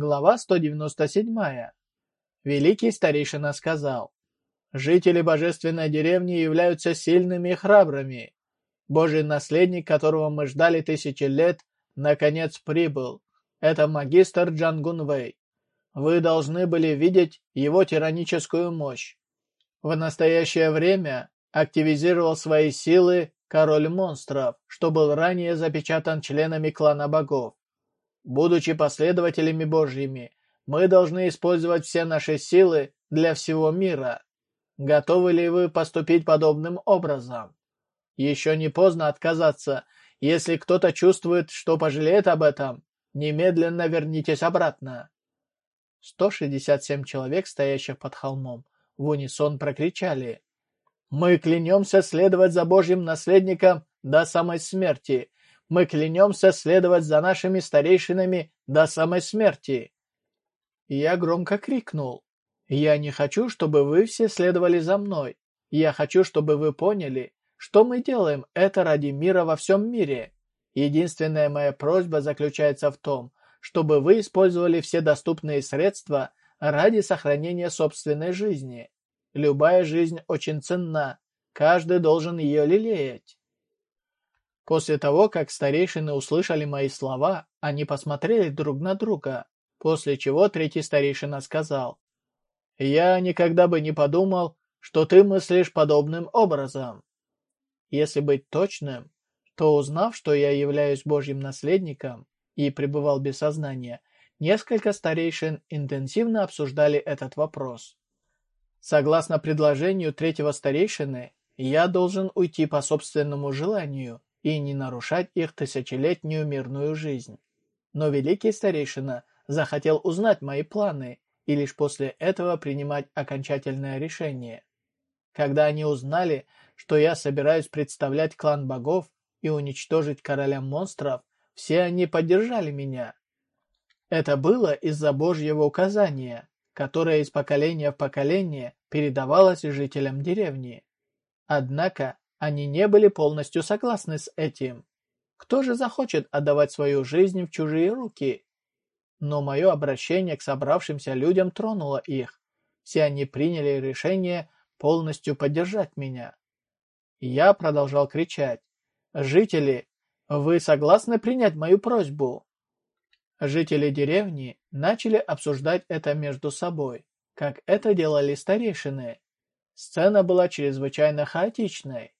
Глава 197. Великий старейшина сказал, «Жители божественной деревни являются сильными и храбрыми. Божий наследник, которого мы ждали тысячи лет, наконец прибыл. Это магистр Джангун Вэй. Вы должны были видеть его тираническую мощь. В настоящее время активизировал свои силы король монстров, что был ранее запечатан членами клана богов. Будучи последователями Божьими, мы должны использовать все наши силы для всего мира. Готовы ли вы поступить подобным образом? Еще не поздно отказаться. Если кто-то чувствует, что пожалеет об этом, немедленно вернитесь обратно. 167 человек, стоящих под холмом, в унисон прокричали. «Мы клянемся следовать за Божьим наследником до самой смерти. Мы клянемся следовать за нашими старейшинами до самой смерти!» Я громко крикнул. «Я не хочу, чтобы вы все следовали за мной. Я хочу, чтобы вы поняли, что мы делаем это ради мира во всем мире. Единственная моя просьба заключается в том, чтобы вы использовали все доступные средства ради сохранения собственной жизни. Любая жизнь очень ценна, каждый должен ее лелеять. После того, как старейшины услышали мои слова, они посмотрели друг на друга, после чего третий старейшина сказал, «Я никогда бы не подумал, что ты мыслишь подобным образом. Если быть точным, то узнав, что я являюсь Божьим наследником и пребывал без сознания, несколько старейшин интенсивно обсуждали этот вопрос. Согласно предложению третьего старейшины, я должен уйти по собственному желанию и не нарушать их тысячелетнюю мирную жизнь. Но великий старейшина захотел узнать мои планы и лишь после этого принимать окончательное решение. Когда они узнали, что я собираюсь представлять клан богов и уничтожить короля монстров, все они поддержали меня. Это было из-за Божьего указания, которое из поколения в поколение передавалось жителям деревни. Однако они не были полностью согласны с этим. Кто же захочет отдавать свою жизнь в чужие руки? Но мое обращение к собравшимся людям тронуло их. Все они приняли решение полностью поддержать меня. Я продолжал кричать. «Жители, вы согласны принять мою просьбу?» Жители деревни начали обсуждать это между собой, как это делали старейшины. Сцена была чрезвычайно хаотичной.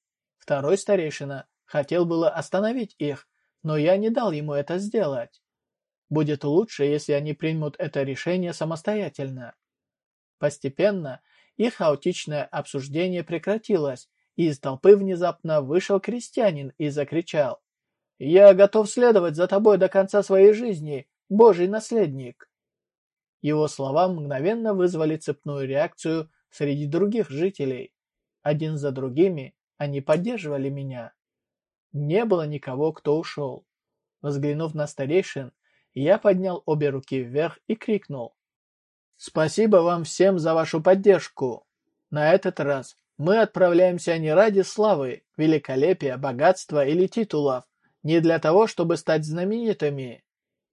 Второй старейшина хотел было остановить их, но я не дал ему это сделать. Будет лучше, если они примут это решение самостоятельно. Постепенно их хаотичное обсуждение прекратилось, и из толпы внезапно вышел крестьянин и закричал. «Я готов следовать за тобой до конца своей жизни, Божий наследник!» Его слова мгновенно вызвали цепную реакцию среди других жителей. Один за другими они поддерживали меня. Не было никого, кто ушел. Взглянув на старейшин, я поднял обе руки вверх и крикнул. «Спасибо вам всем за вашу поддержку! На этот раз мы отправляемся не ради славы, великолепия, богатства или титулов, не для того, чтобы стать знаменитыми.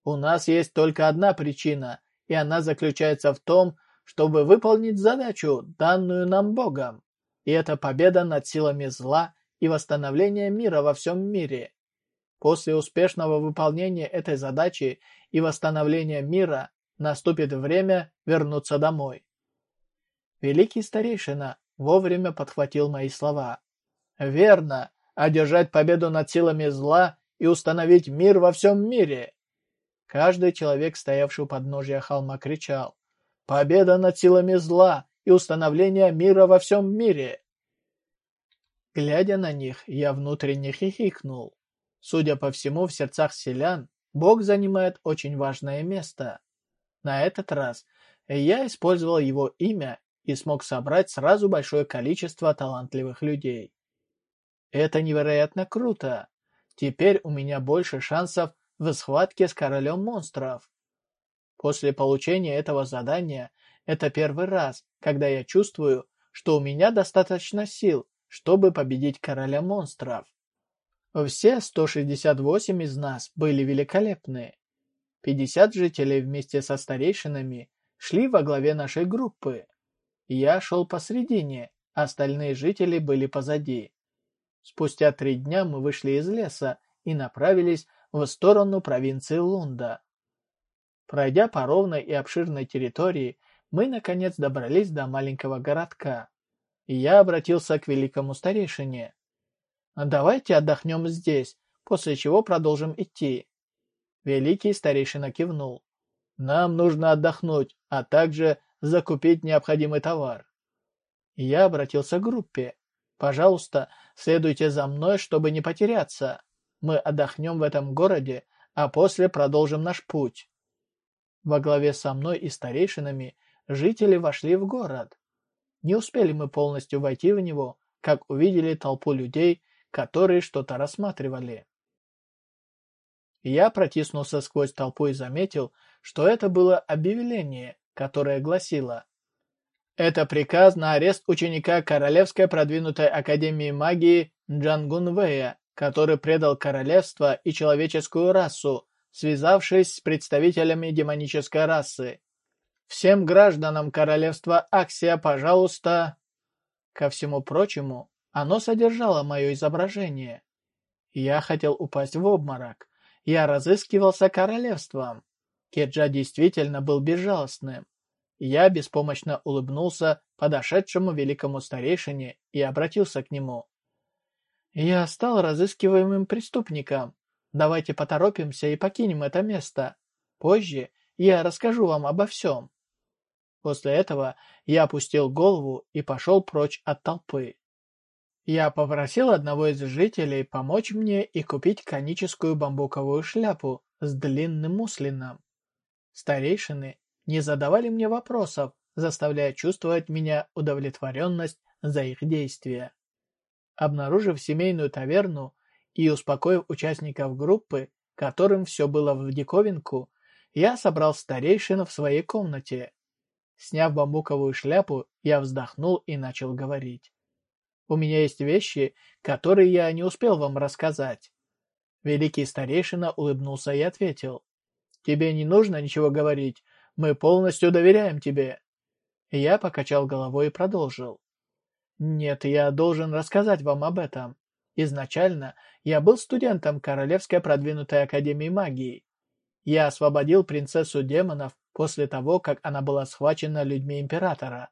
У нас есть только одна причина, и она заключается в том, чтобы выполнить задачу, данную нам Богом и это победа над силами зла и восстановление мира во всем мире. После успешного выполнения этой задачи и восстановления мира наступит время вернуться домой. Великий старейшина вовремя подхватил мои слова. «Верно, одержать победу над силами зла и установить мир во всем мире!» Каждый человек, стоявший у подножия холма, кричал «Победа над силами зла и установления мира во всем мире. Глядя на них, я внутренне хихикнул. Судя по всему, в сердцах селян Бог занимает очень важное место. На этот раз я использовал его имя и смог собрать сразу большое количество талантливых людей. Это невероятно круто. Теперь у меня больше шансов в схватке с королем монстров. После получения этого задания это первый раз, когда я чувствую, что у меня достаточно сил, чтобы победить короля монстров. Все 168 из нас были великолепны. Пятьдесят жителей вместе со старейшинами шли во главе нашей группы. Я шел посредине, остальные жители были позади. Спустя три дня мы вышли из леса и направились в сторону провинции Лунда. Пройдя по ровной и обширной территории, мы наконец добрались до маленького городка. И я обратился к великому старейшине. «Давайте отдохнем здесь, после чего продолжим идти». Великий старейшина кивнул. «Нам нужно отдохнуть, а также закупить необходимый товар». Я обратился к группе. «Пожалуйста, следуйте за мной, чтобы не потеряться. Мы отдохнем в этом городе, а после продолжим наш путь». Во главе со мной и старейшинами жители вошли в город. Не успели мы полностью войти в него, как увидели толпу людей, которые что-то рассматривали. Я протиснулся сквозь толпу и заметил, что это было объявление, которое гласило «Это приказ на арест ученика Королевской продвинутой Академии магии Джангунвея, который предал королевство и человеческую расу, связавшись с представителями демонической расы. Всем гражданам королевства Аксия, пожалуйста...» Ко всему прочему, оно содержало мое изображение. Я хотел упасть в обморок. Я разыскивался королевством. Кеджа действительно был безжалостным. Я беспомощно улыбнулся подошедшему великому старейшине и обратился к нему. «Я стал разыскиваемым преступником. Давайте поторопимся и покинем это место. Позже я расскажу вам обо всем». После этого я опустил голову и пошел прочь от толпы. Я попросил одного из жителей помочь мне и купить коническую бамбуковую шляпу с длинным муслином. Старейшины не задавали мне вопросов, заставляя чувствовать меня удовлетворенность за их действия. Обнаружив семейную таверну и успокоив участников группы, которым все было в диковинку, я собрал старейшин в своей комнате. Сняв бамбуковую шляпу, я вздохнул и начал говорить. У меня есть вещи, которые я не успел вам рассказать». Великий старейшина улыбнулся и ответил. «Тебе не нужно ничего говорить. Мы полностью доверяем тебе». Я покачал головой и продолжил. «Нет, я должен рассказать вам об этом. Изначально я был студентом Королевской продвинутой Академии магии. Я освободил принцессу демонов после того, как она была схвачена людьми Императора.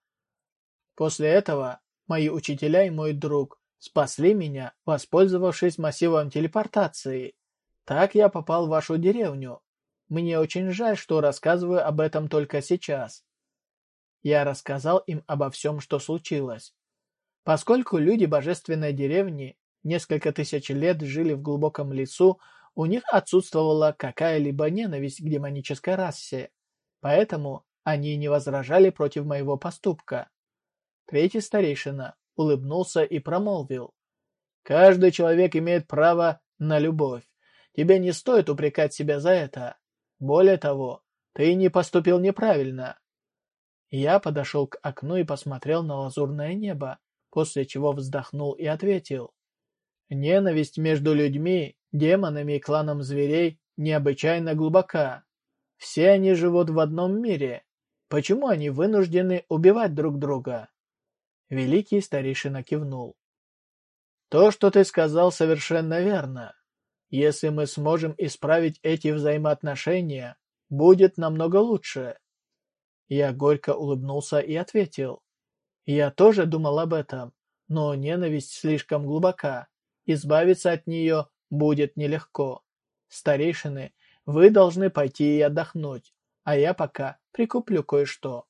После этого Мои учителя и мой друг спасли меня, воспользовавшись массивом телепортации. Так я попал в вашу деревню. Мне очень жаль, что рассказываю об этом только сейчас. Я рассказал им обо всем, что случилось. Поскольку люди божественной деревни несколько тысяч лет жили в глубоком лесу, у них отсутствовала какая-либо ненависть к демонической расе. Поэтому они не возражали против моего поступка. Третий старейшина улыбнулся и промолвил. «Каждый человек имеет право на любовь. Тебе не стоит упрекать себя за это. Более того, ты не поступил неправильно». Я подошел к окну и посмотрел на лазурное небо, после чего вздохнул и ответил. «Ненависть между людьми, демонами и кланом зверей необычайно глубока. Все они живут в одном мире. Почему они вынуждены убивать друг друга?» Великий старейшина кивнул. «То, что ты сказал, совершенно верно. Если мы сможем исправить эти взаимоотношения, будет намного лучше». Я горько улыбнулся и ответил. «Я тоже думал об этом, но ненависть слишком глубока. Избавиться от нее будет нелегко. Старейшины, вы должны пойти и отдохнуть, а я пока прикуплю кое-что».